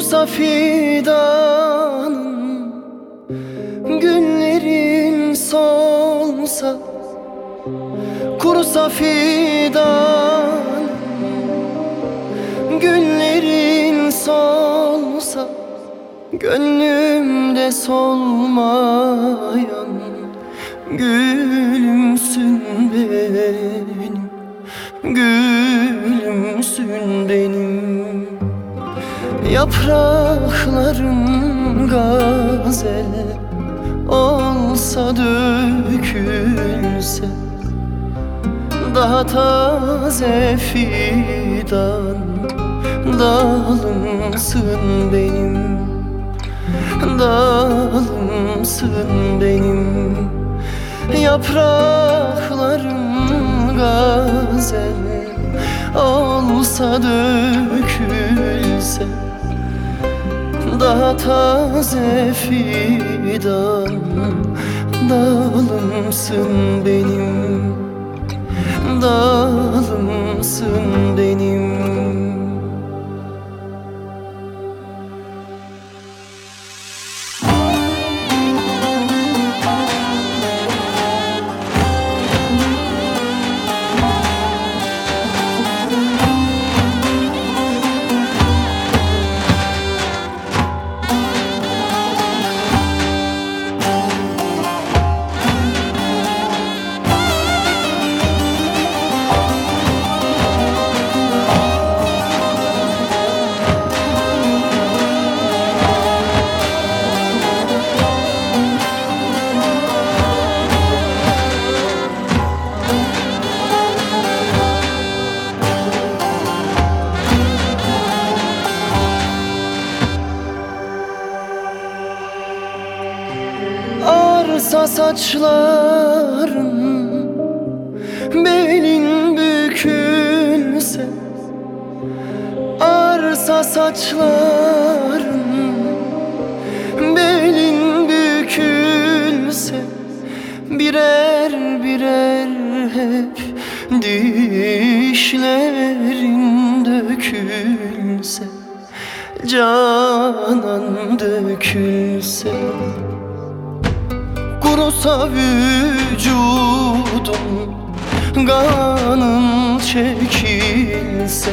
Kurusa fidanın Günlerin solsa Kurusa fidan Günlerin solsa Gönlümde solmayan Gülümsün benim Gülümsün benim Yaprakların gazel olsa dökülse Daha taze fidan dalımsın benim Dalımsın benim. Yaprakların gazel olsa dökülse Daha taze fidan dalımsın benim Dalımsın benim Arsa saçların Belin bükülse Arsa saçların Belin bükülse Birer birer hep Dişlerin dökülse Canan dökülse Kurusa vücudum Kanın çekilse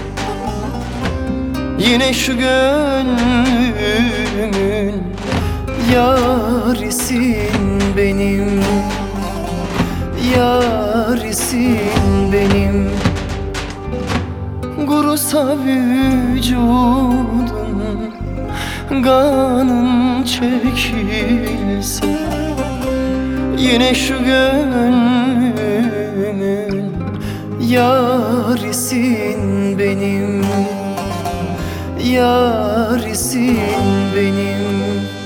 Yine şu gönlümün Yarisin benim Yarisin benim. Kurusa vücudum Kanın çekilse Yine şu gönlümün Yarisin benim. Yarisin benim